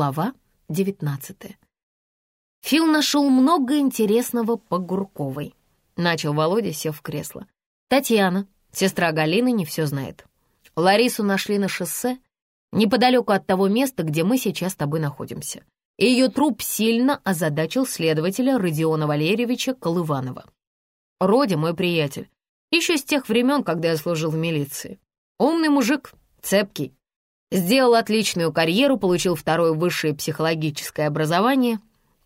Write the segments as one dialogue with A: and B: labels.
A: Глава 19 Фил нашел много интересного по Гурковой. Начал Володя, сев в кресло. Татьяна, сестра Галины, не все знает. Ларису нашли на шоссе, неподалеку от того места, где мы сейчас с тобой находимся. И ее труп сильно озадачил следователя Родиона Валерьевича Колыванова. Роди мой приятель, еще с тех времен, когда я служил в милиции. Умный мужик, цепкий. Сделал отличную карьеру, получил второе высшее психологическое образование.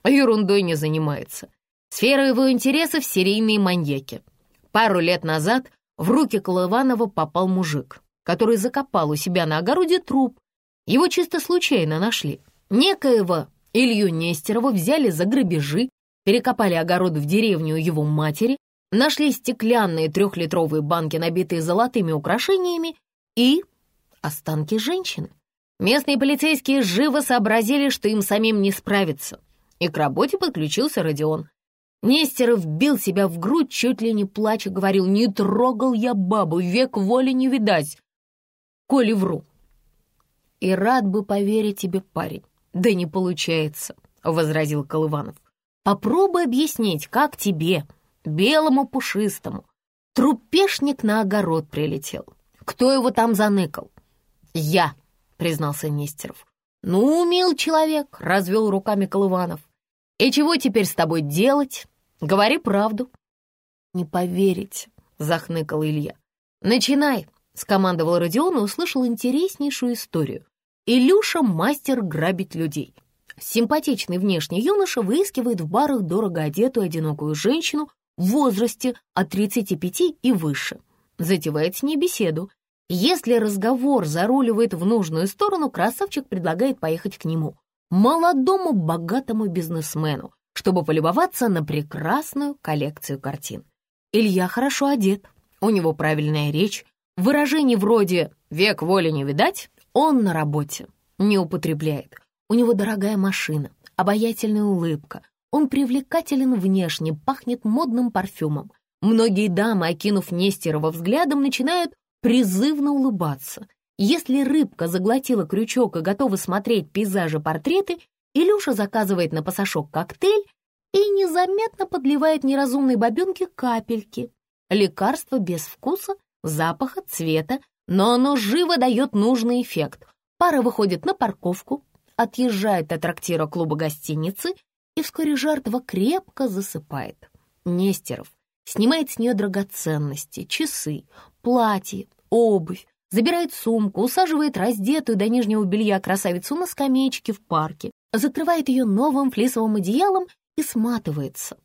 A: Ерундой не занимается. Сфера его интересов — серийные маньяки. Пару лет назад в руки Колыванова попал мужик, который закопал у себя на огороде труп. Его чисто случайно нашли. Некоего Илью Нестерова взяли за грабежи, перекопали огород в деревню его матери, нашли стеклянные трехлитровые банки, набитые золотыми украшениями, и останки женщины. Местные полицейские живо сообразили, что им самим не справиться, и к работе подключился Родион. Нестеров бил себя в грудь, чуть ли не плача, говорил, «Не трогал я бабу, век воли не видать, коли вру». И рад бы поверить тебе, парень, да не получается, — возразил Колыванов. Попробуй объяснить, как тебе, белому пушистому, трупешник на огород прилетел. Кто его там заныкал? «Я», — признался Нестеров. «Ну, мил человек», — развел руками Колыванов. «И чего теперь с тобой делать? Говори правду». «Не поверите», — захныкал Илья. «Начинай», — скомандовал Родион и услышал интереснейшую историю. Илюша — мастер грабить людей. Симпатичный внешний юноша выискивает в барах дорого одетую одинокую женщину в возрасте от 35 и выше. Затевает с ней беседу если разговор заруливает в нужную сторону, красавчик предлагает поехать к нему, молодому богатому бизнесмену, чтобы полюбоваться на прекрасную коллекцию картин. Илья хорошо одет, у него правильная речь, выражений вроде «век воли не видать» он на работе не употребляет. У него дорогая машина, обаятельная улыбка, он привлекателен внешне, пахнет модным парфюмом. Многие дамы, окинув Нестерова взглядом, начинают призывно улыбаться. Если рыбка заглотила крючок и готова смотреть пейзажи-портреты, Илюша заказывает на пасашок коктейль и незаметно подливает неразумной бабенке капельки. Лекарство без вкуса, запаха, цвета, но оно живо дает нужный эффект. Пара выходит на парковку, отъезжает от трактира клуба гостиницы, и вскоре жертва крепко засыпает. Нестеров снимает с нее драгоценности, часы, платье, обувь, забирает сумку, усаживает раздетую до нижнего белья красавицу на скамеечке в парке, закрывает ее новым флисовым одеялом и сматывается.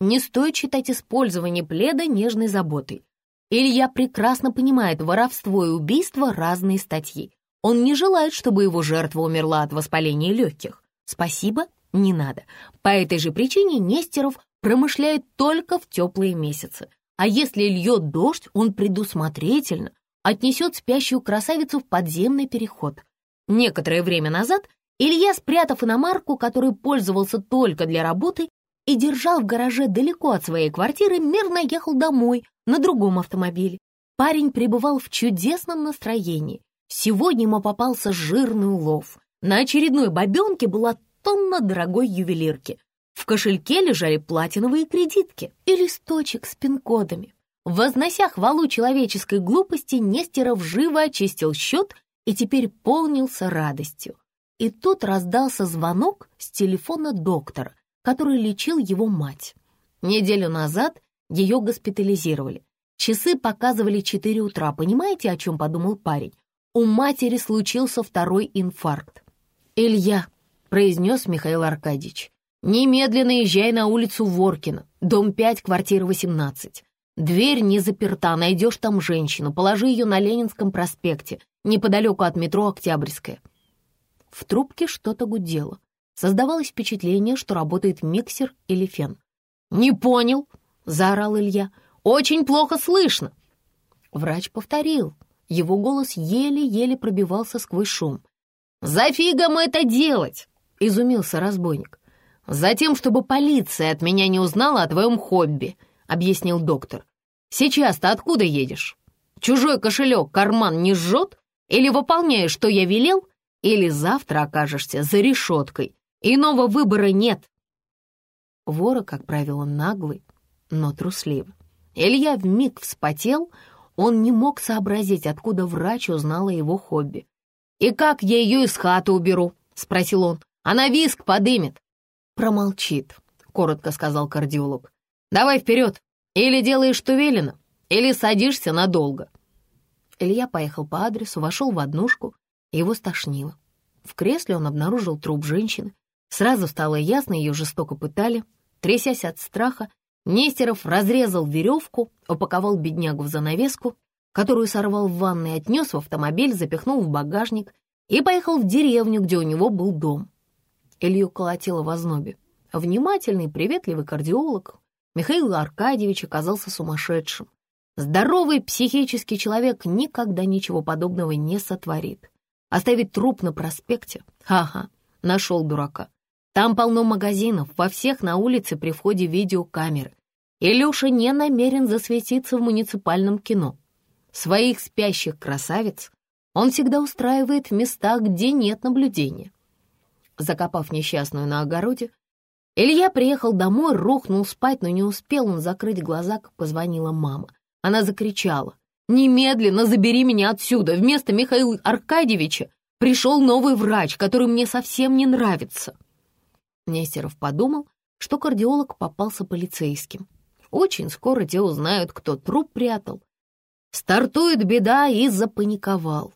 A: Не стоит считать использование пледа нежной заботой. Илья прекрасно понимает воровство и убийство разные статьи. Он не желает, чтобы его жертва умерла от воспаления легких. Спасибо, не надо. По этой же причине Нестеров промышляет только в теплые месяцы. А если льет дождь, он предусмотрительно отнесет спящую красавицу в подземный переход. Некоторое время назад Илья, спрятав иномарку, которой пользовался только для работы, и держал в гараже далеко от своей квартиры, мирно ехал домой на другом автомобиле. Парень пребывал в чудесном настроении. Сегодня ему попался жирный улов. На очередной бабенке была тонна дорогой ювелирки. В кошельке лежали платиновые кредитки и листочек с пин-кодами. Вознося хвалу человеческой глупости, Нестеров живо очистил счет и теперь полнился радостью. И тут раздался звонок с телефона доктора, который лечил его мать. Неделю назад ее госпитализировали. Часы показывали 4 утра. Понимаете, о чем подумал парень? У матери случился второй инфаркт. «Илья», — произнес Михаил Аркадьевич, Немедленно езжай на улицу Воркина, дом 5, квартира 18. Дверь не заперта, найдешь там женщину, положи ее на Ленинском проспекте, неподалеку от метро Октябрьская. В трубке что-то гудело. Создавалось впечатление, что работает миксер или фен. «Не понял!» — заорал Илья. «Очень плохо слышно!» Врач повторил. Его голос еле-еле пробивался сквозь шум. «За фигом это делать!» — изумился разбойник. «Затем, чтобы полиция от меня не узнала о твоем хобби», — объяснил доктор. «Сейчас-то откуда едешь? Чужой кошелек карман не жжет? Или выполняешь, что я велел? или завтра окажешься за решеткой. Иного выбора нет. Вора, как правило, наглый, но трусливый. Илья вмиг вспотел, он не мог сообразить, откуда врач узнала его хобби. «И как я ее из хаты уберу?» — спросил он. «Она виск подымет». «Промолчит», — коротко сказал кардиолог. «Давай вперед! Или делаешь, что велено, или садишься надолго». Илья поехал по адресу, вошел в однушку, его стошнило. В кресле он обнаружил труп женщины. Сразу стало ясно, ее жестоко пытали. Трясясь от страха, Нестеров разрезал веревку, упаковал беднягу в занавеску, которую сорвал в ванной, отнес в автомобиль, запихнул в багажник и поехал в деревню, где у него был дом. Илью колотило в ознобе. Внимательный, приветливый кардиолог Михаил Аркадьевич оказался сумасшедшим. Здоровый психический человек никогда ничего подобного не сотворит. Оставить труп на проспекте? Ха-ха, нашел дурака. Там полно магазинов, во всех на улице при входе видеокамеры. Илюша не намерен засветиться в муниципальном кино. Своих спящих красавиц он всегда устраивает в местах, где нет наблюдения. Закопав несчастную на огороде, Илья приехал домой, рухнул спать, но не успел он закрыть глаза, как позвонила мама. Она закричала. «Немедленно забери меня отсюда! Вместо Михаила Аркадьевича пришел новый врач, который мне совсем не нравится!» Нестеров подумал, что кардиолог попался полицейским. Очень скоро те узнают, кто труп прятал. Стартует беда и запаниковал.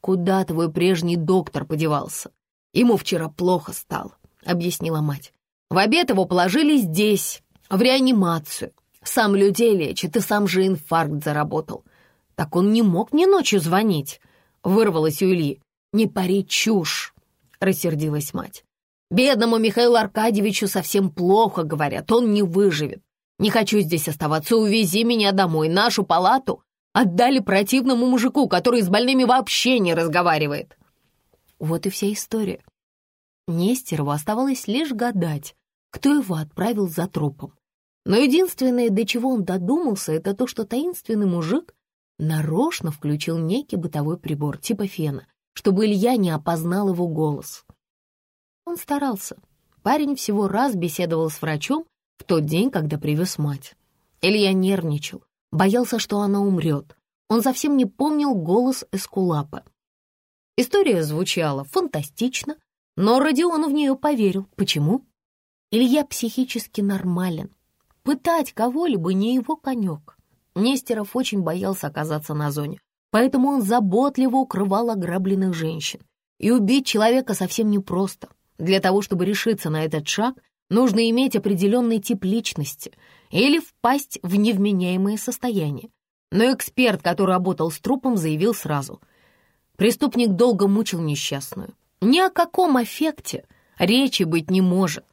A: «Куда твой прежний доктор подевался? Ему вчера плохо стало», — объяснила мать. «В обед его положили здесь, в реанимацию. Сам людей лечит и сам же инфаркт заработал. Так он не мог ни ночью звонить», — вырвалась у Ильи. «Не пари чушь», — рассердилась мать. Бедному Михаилу Аркадьевичу совсем плохо, говорят, он не выживет. Не хочу здесь оставаться, увези меня домой. Нашу палату отдали противному мужику, который с больными вообще не разговаривает. Вот и вся история. Нестерову оставалось лишь гадать, кто его отправил за трупом. Но единственное, до чего он додумался, это то, что таинственный мужик нарочно включил некий бытовой прибор, типа фена, чтобы Илья не опознал его голос. Он старался. Парень всего раз беседовал с врачом в тот день, когда привез мать. Илья нервничал, боялся, что она умрет. Он совсем не помнил голос Эскулапа. История звучала фантастично, но Родион в нее поверил. Почему? Илья психически нормален. Пытать кого-либо не его конек. Нестеров очень боялся оказаться на зоне, поэтому он заботливо укрывал ограбленных женщин. И убить человека совсем непросто. Для того, чтобы решиться на этот шаг, нужно иметь определенный тип личности или впасть в невменяемое состояние. Но эксперт, который работал с трупом, заявил сразу. Преступник долго мучил несчастную. Ни о каком аффекте речи быть не может.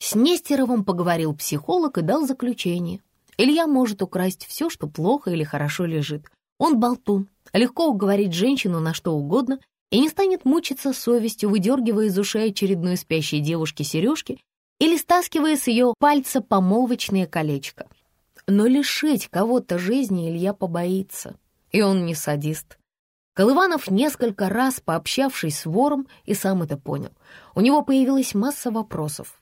A: С Нестеровым поговорил психолог и дал заключение. Илья может украсть все, что плохо или хорошо лежит. Он болтун, легко уговорить женщину на что угодно и не станет мучиться совестью, выдергивая из ушей очередной спящей девушки сережки или стаскивая с ее пальца помолвочное колечко. Но лишить кого-то жизни Илья побоится, и он не садист. Колыванов, несколько раз пообщавшись с вором, и сам это понял. У него появилась масса вопросов.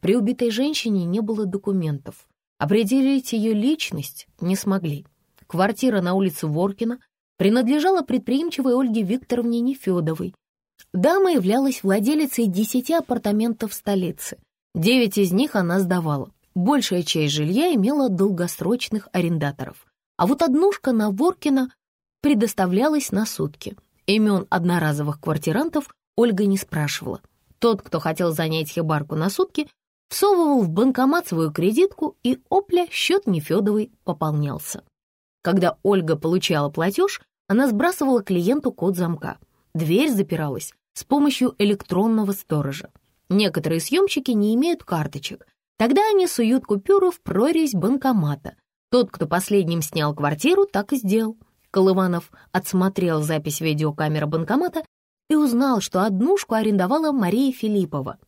A: При убитой женщине не было документов. Определить ее личность не смогли. Квартира на улице Воркина принадлежала предприимчивой Ольге Викторовне Нефедовой. Дама являлась владелицей десяти апартаментов в столице. Девять из них она сдавала. Большая часть жилья имела долгосрочных арендаторов. А вот однушка на Воркина предоставлялась на сутки. Имен одноразовых квартирантов Ольга не спрашивала. Тот, кто хотел занять хибарку на сутки, всовывал в банкомат свою кредитку, и опля счет Нефедовой пополнялся. Когда Ольга получала платеж, она сбрасывала клиенту код замка. Дверь запиралась с помощью электронного сторожа. Некоторые съемщики не имеют карточек. Тогда они суют купюру в прорезь банкомата. Тот, кто последним снял квартиру, так и сделал. Колыванов отсмотрел запись видеокамеры банкомата и узнал, что однушку арендовала Мария Филиппова.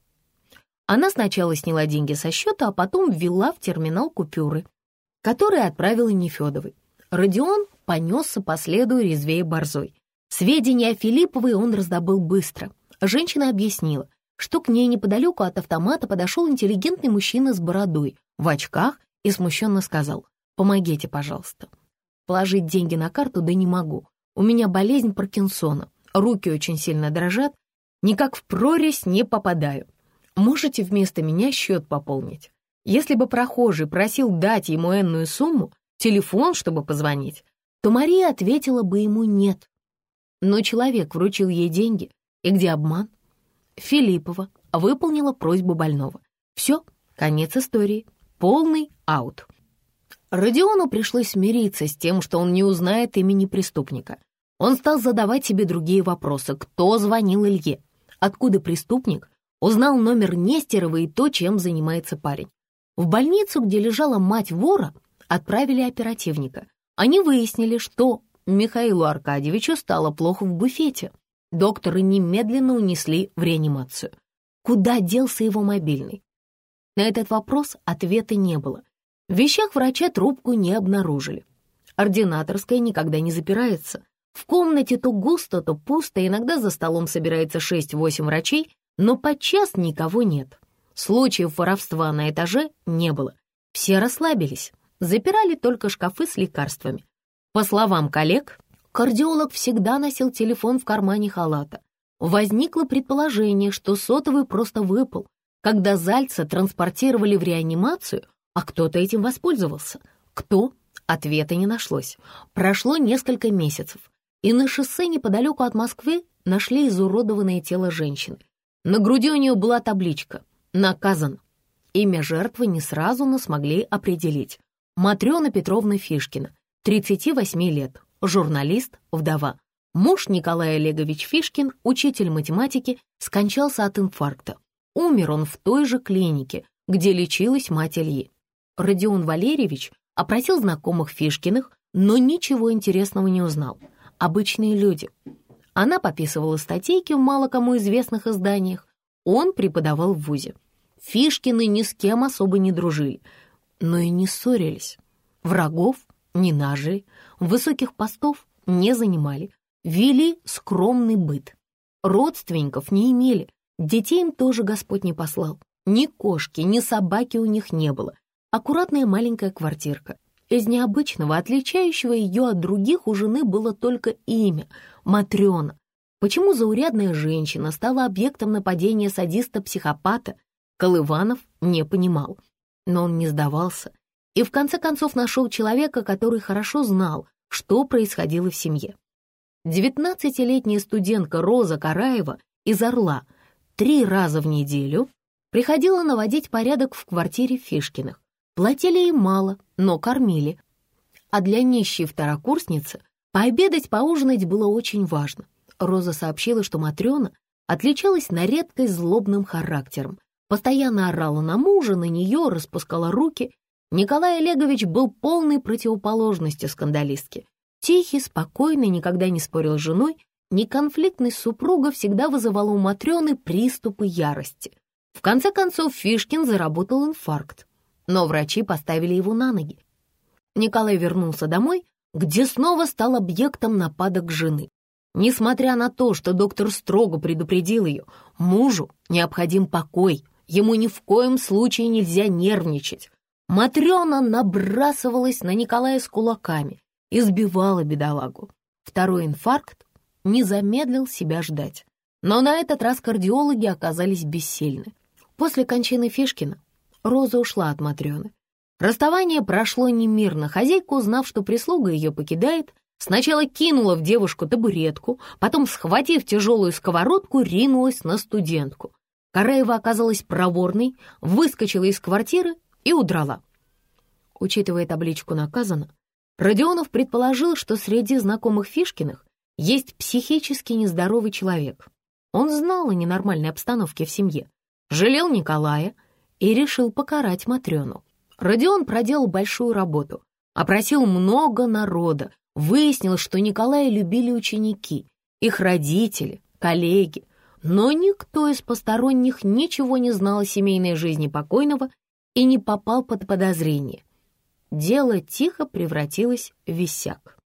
A: Она сначала сняла деньги со счета, а потом ввела в терминал купюры, которые отправила Нефедовой. Родион понесся по следу резвее борзой. Сведения о Филипповой он раздобыл быстро. Женщина объяснила, что к ней неподалеку от автомата подошел интеллигентный мужчина с бородой, в очках и смущенно сказал «Помогите, пожалуйста». Положить деньги на карту да не могу. У меня болезнь Паркинсона, руки очень сильно дрожат, никак в прорезь не попадаю. Можете вместо меня счет пополнить? Если бы прохожий просил дать ему энную сумму, телефон, чтобы позвонить, то Мария ответила бы ему «нет». Но человек вручил ей деньги, и где обман? Филиппова выполнила просьбу больного. Все, конец истории, полный аут. Родиону пришлось смириться с тем, что он не узнает имени преступника. Он стал задавать себе другие вопросы. Кто звонил Илье? Откуда преступник узнал номер Нестерова и то, чем занимается парень? В больницу, где лежала мать вора, отправили оперативника. Они выяснили, что Михаилу Аркадьевичу стало плохо в буфете. Доктора немедленно унесли в реанимацию. Куда делся его мобильный? На этот вопрос ответа не было. В вещах врача трубку не обнаружили. Ординаторская никогда не запирается. В комнате то густо, то пусто, иногда за столом собирается 6-8 врачей, но подчас никого нет. Случаев воровства на этаже не было. Все расслабились, запирали только шкафы с лекарствами. По словам коллег, кардиолог всегда носил телефон в кармане халата. Возникло предположение, что сотовый просто выпал. Когда Зальца транспортировали в реанимацию, а кто-то этим воспользовался. Кто? Ответа не нашлось. Прошло несколько месяцев, и на шоссе неподалеку от Москвы нашли изуродованное тело женщины. На груди у нее была табличка «Наказан». Имя жертвы не сразу, но смогли определить. Матрена Петровна Фишкина, 38 лет, журналист, вдова. Муж Николай Олегович Фишкин, учитель математики, скончался от инфаркта. Умер он в той же клинике, где лечилась мать Ильи. Родион Валерьевич опросил знакомых Фишкиных, но ничего интересного не узнал. Обычные люди. Она пописывала статейки в мало кому известных изданиях. Он преподавал в ВУЗе. Фишкины ни с кем особо не дружили, но и не ссорились. Врагов не нажили, высоких постов не занимали, вели скромный быт. Родственников не имели, детей им тоже Господь не послал. Ни кошки, ни собаки у них не было, аккуратная маленькая квартирка. Из необычного, отличающего ее от других, у жены было только имя — Матрена. Почему заурядная женщина стала объектом нападения садиста-психопата, Колыванов не понимал. Но он не сдавался и в конце концов нашел человека, который хорошо знал, что происходило в семье. Девятнадцатилетняя студентка Роза Караева из Орла три раза в неделю приходила наводить порядок в квартире Фишкиных. Платили им мало, но кормили. А для нищей второкурсницы пообедать, поужинать было очень важно. Роза сообщила, что Матрена отличалась на редкость злобным характером, постоянно орала на мужа, на нее, распускала руки. Николай Олегович был полной противоположностью скандалистки. Тихий, спокойный, никогда не спорил с женой, неконфликтность супруга всегда вызывала у Матрены приступы ярости. В конце концов, Фишкин заработал инфаркт но врачи поставили его на ноги. Николай вернулся домой, где снова стал объектом нападок жены. Несмотря на то, что доктор строго предупредил ее, мужу необходим покой, ему ни в коем случае нельзя нервничать. Матрена набрасывалась на Николая с кулаками, избивала бедолагу. Второй инфаркт не замедлил себя ждать. Но на этот раз кардиологи оказались бессильны. После кончины Фишкина Роза ушла от Матрёны. Расставание прошло немирно. Хозяйка, узнав, что прислуга ее покидает, сначала кинула в девушку табуретку, потом, схватив тяжелую сковородку, ринулась на студентку. Караева оказалась проворной, выскочила из квартиры и удрала. Учитывая табличку «Наказано», Родионов предположил, что среди знакомых Фишкиных есть психически нездоровый человек. Он знал о ненормальной обстановке в семье, жалел Николая — и решил покарать Матрёну. Родион проделал большую работу, опросил много народа, выяснил, что Николая любили ученики, их родители, коллеги, но никто из посторонних ничего не знал о семейной жизни покойного и не попал под подозрение. Дело тихо превратилось в висяк.